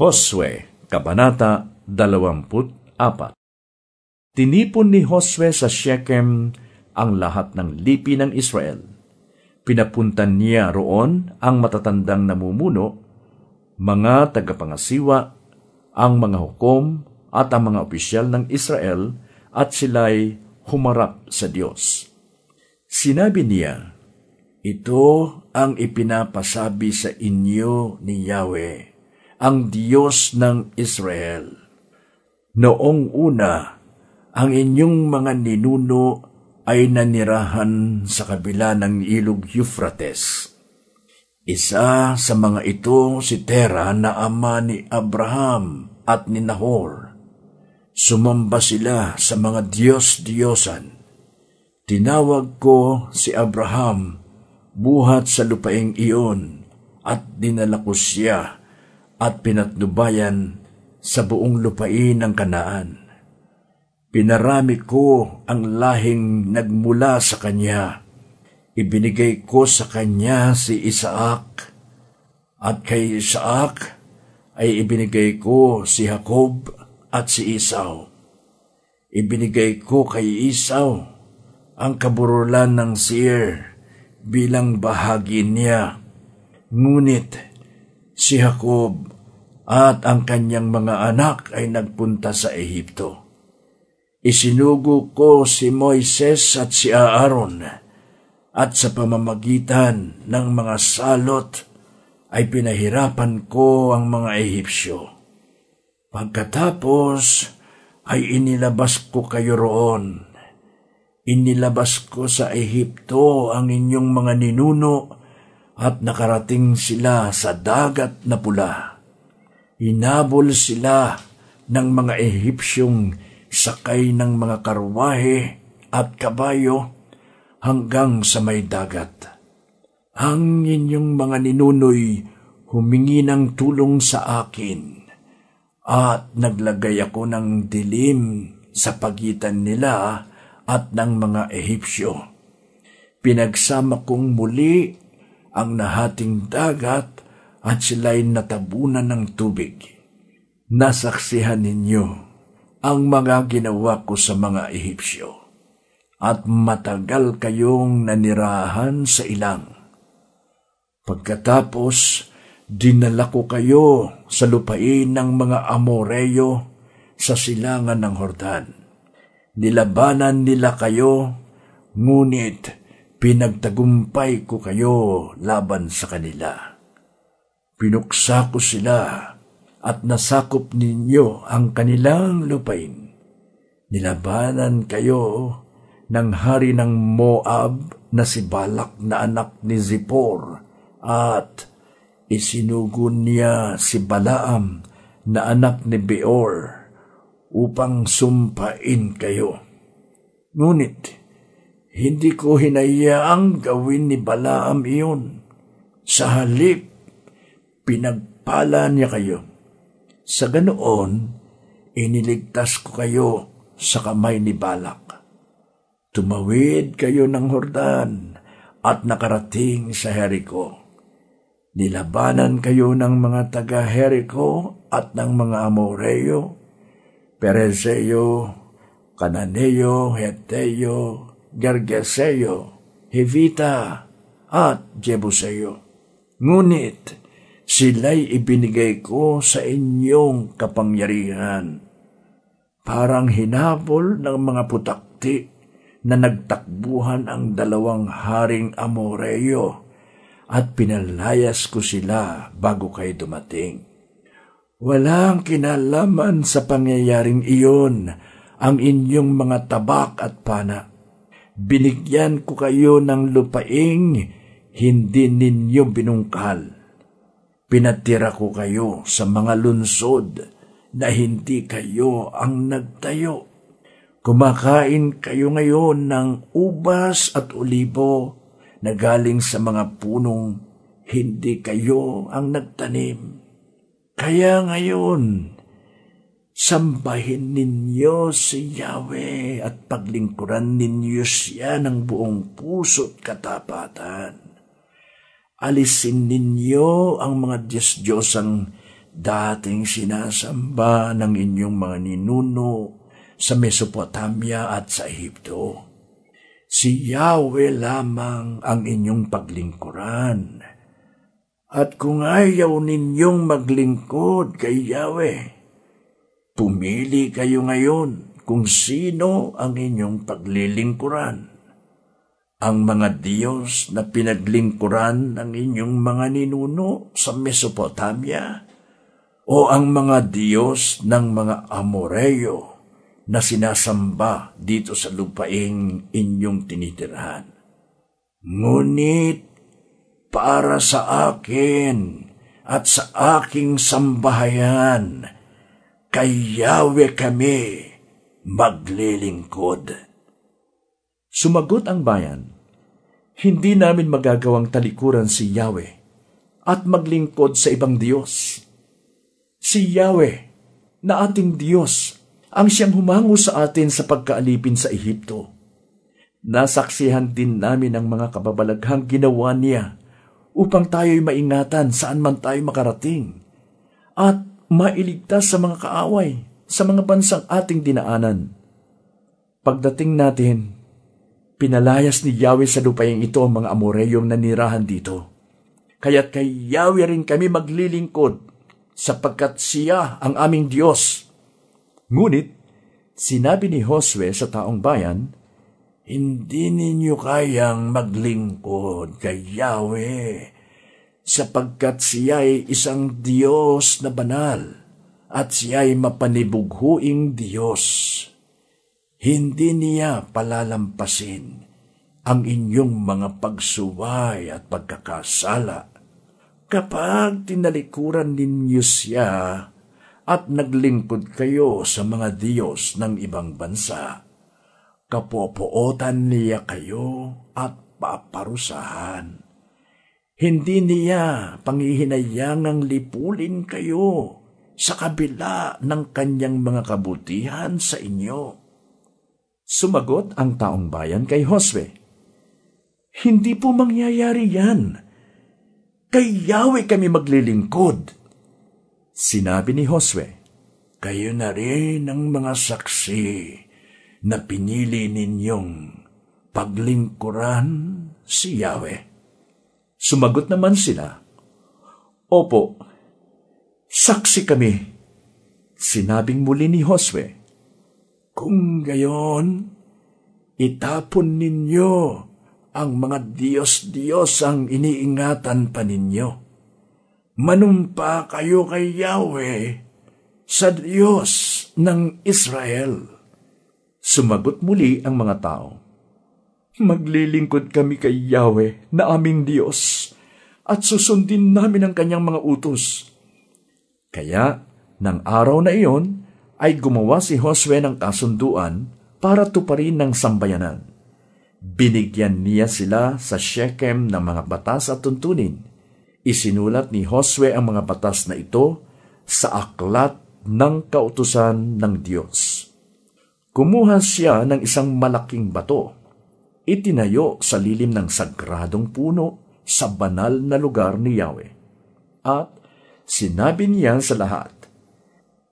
Josue, Kabanata 24 Tinipon ni Josue sa Shechem ang lahat ng lipi ng Israel. Pinapuntan niya roon ang matatandang namumuno, mga tagapangasiwa, ang mga hukom at ang mga opisyal ng Israel at sila'y humarap sa Diyos. Sinabi niya, Ito ang ipinapasabi sa inyo ni Yahweh ang Diyos ng Israel. Noong una, ang inyong mga ninuno ay nanirahan sa kabila ng ilog Euphrates. Isa sa mga ito si Tera na ama ni Abraham at ni Nahor. Sumamba sila sa mga Diyos-Diyosan. Tinawag ko si Abraham buhat sa lupaing iyon at dinala ko siya at pinatnubayan sa buong lupain ng kanaan. Pinarami ko ang lahing nagmula sa kanya. Ibinigay ko sa kanya si Isaac, at kay Isaac ay ibinigay ko si Jacob at si Esau. Ibinigay ko kay Esau ang kaburulan ng Seir bilang bahagi niya. Ngunit si Jacob at ang kanyang mga anak ay nagpunta sa Ehipto. Isinugo ko si Moises at si Aaron at sa pamamagitan ng mga salot ay pinahirapan ko ang mga Ehipsyo. Pagkatapos ay inilabas ko kayo roon. Inilabas ko sa Ehipto ang inyong mga ninuno at nakarating sila sa dagat na pula. Inabol sila ng mga Ehipsyong sakay ng mga karwahe at kabayo hanggang sa may dagat. Ang inyong mga ninunoy humingi ng tulong sa akin at naglagay ako ng dilim sa pagitan nila at ng mga Ehipsyo. Pinagsama kong muli ang nahating dagat at sila'y natabunan ng tubig. Nasaksihan ninyo ang mga ginawa ko sa mga Ehipsyo, at matagal kayong nanirahan sa ilang. Pagkatapos, dinala ko kayo sa lupain ng mga Amoreyo sa silangan ng Hordan. Nilabanan nila kayo, ngunit pinagtagumpay ko kayo laban sa kanila. Pinuksa ko sila at nasakop ninyo ang kanilang lupain. Nilabanan kayo ng hari ng Moab na si Balak na anak ni Zippor at isinugo niya si Balaam na anak ni Beor upang sumpain kayo. Ngunit hindi ko hinayaang gawin ni Balaam iyon. Sa halip, pinagpala niya kayo. Sa ganoon, iniligtas ko kayo sa kamay ni Balak. Tumawid kayo ng Hordan at nakarating sa Jericho. Nilabanan kayo ng mga taga Jericho at ng mga Amoreo, Pereseo, Cananeo, Heteo, Gergeseo, Hevita, at Jebuseo. Ngunit sila'y ibinigay ko sa inyong kapangyarihan. Parang hinabol ng mga putakti na nagtakbuhan ang dalawang haring Amoreo at pinalayas ko sila bago kayo dumating. Walang kinalaman sa pangyayaring iyon ang inyong mga tabak at pana binigyan ko kayo ng lupaing hindi ninyo binungkal. Pinatira ko kayo sa mga lunsod na hindi kayo ang nagtayo. Kumakain kayo ngayon ng ubas at olibo na galing sa mga punong hindi kayo ang nagtanim. Kaya ngayon, Sambahin ninyo si Yahweh at paglingkuran ninyo siya ng buong puso't katapatan. Alisin ninyo ang mga Diyos-Diyosang dating sinasamba ng inyong mga ninuno sa Mesopotamia at sa Ehipto. Si Yahweh lamang ang inyong paglingkuran. At kung ayaw ninyong maglingkod kay Yahweh, pumili kayo ngayon kung sino ang inyong paglilingkuran. Ang mga Diyos na pinaglingkuran ng inyong mga ninuno sa Mesopotamia o ang mga Diyos ng mga Amoreo na sinasamba dito sa lupaing inyong tinitirahan. Ngunit para sa akin at sa aking sambahayan, kay Yahweh kami maglilingkod. Sumagot ang bayan, Hindi namin magagawang talikuran si Yahweh at maglingkod sa ibang Diyos. Si Yahweh na ating Diyos ang siyang humango sa atin sa pagkaalipin sa Ehipto. Nasaksihan din namin ang mga kababalaghang ginawa niya upang tayo'y maingatan saan man tayo makarating at mailigtas sa mga kaaway sa mga bansang ating dinaanan. Pagdating natin, pinalayas ni Yahweh sa lupayang ito ang mga Amoreyong nanirahan dito. Kaya't kay Yahweh rin kami maglilingkod sapagkat siya ang aming Diyos Ngunit, sinabi ni Josue sa taong bayan, Hindi ninyo kayang maglingkod kay Yahweh, sapagkat siya ay isang Diyos na banal, at siya ay mapanibughuing Diyos. Hindi niya palalampasin ang inyong mga pagsuway at pagkakasala. Kapag tinalikuran ninyo siya, at naglingkod kayo sa mga Diyos ng ibang bansa. Kapopootan niya kayo at paparusahan. Hindi niya pangihinayangang lipulin kayo sa kabila ng kanyang mga kabutihan sa inyo. Sumagot ang taong bayan kay Josue, Hindi po mangyayari yan. Kay Yahweh kami maglilingkod Sinabi ni Josue, Kayo na rin ang mga saksi na pinili ninyong paglingkuran si Yahweh. Sumagot naman sila, Opo, saksi kami. Sinabing muli ni Josue, Kung gayon, itapon ninyo ang mga Diyos-Diyos ang iniingatan pa ninyo manumpa kayo kay Yahweh sa Diyos ng Israel. Sumagot muli ang mga tao. Maglilingkod kami kay Yahweh na aming Diyos at susundin namin ang kanyang mga utos. Kaya, ng araw na iyon, ay gumawa si Josue ng kasunduan para tuparin ng sambayanan. Binigyan niya sila sa Shechem ng mga batas at tuntunin Isinulat ni Josue ang mga batas na ito sa aklat ng kautusan ng Diyos. Kumuha siya ng isang malaking bato. Itinayo sa lilim ng sagradong puno sa banal na lugar ni Yahweh. At sinabi niya sa lahat,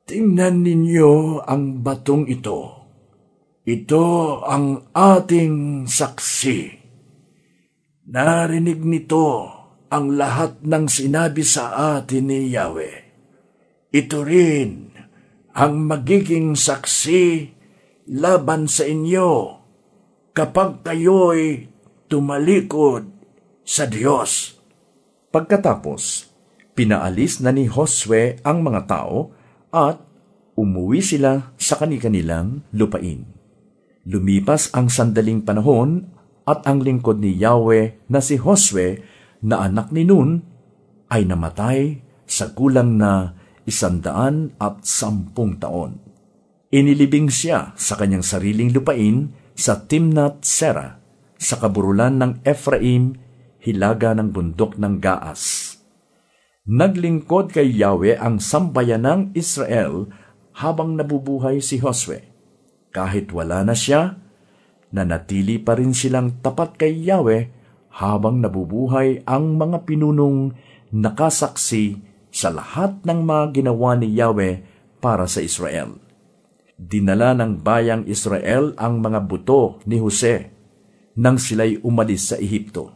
Tingnan ninyo ang batong ito. Ito ang ating saksi. Narinig nito ang lahat ng sinabi sa atin ni Yahweh. Ito rin ang magiging saksi laban sa inyo kapag kayo'y tumalikod sa Diyos. Pagkatapos, pinaalis na ni Josue ang mga tao at umuwi sila sa kanilang lupain. Lumipas ang sandaling panahon at ang lingkod ni Yahweh na si Josue na anak ni Nun ay namatay sa kulang na isandaan at sampung taon. Inilibing siya sa kanyang sariling lupain sa Timnat Sera, sa kaburulan ng Ephraim, hilaga ng bundok ng Gaas. Naglingkod kay Yahweh ang sambayan ng Israel habang nabubuhay si Josue. Kahit wala na siya, nanatili pa rin silang tapat kay Yahweh habang nabubuhay ang mga pinunong nakasaksi sa lahat ng mga ginawa ni Yahweh para sa Israel. Dinala ng bayang Israel ang mga buto ni Jose nang sila'y umalis sa Ehipto.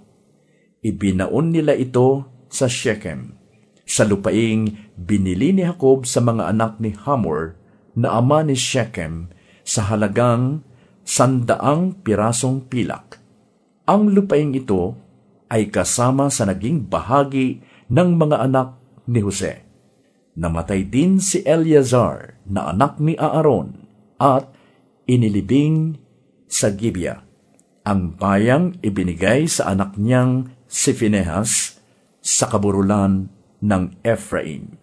Ibinaon nila ito sa Shechem, sa lupaing binili ni Jacob sa mga anak ni Hamor na ama ni Shechem sa halagang sandaang pirasong pilak. Ang lupaing ito ay kasama sa naging bahagi ng mga anak ni Jose. Namatay din si Eleazar na anak ni Aaron at inilibing sa Gibea. Ang bayang ibinigay sa anak niyang si Phinehas sa kaburulan ng Ephraim.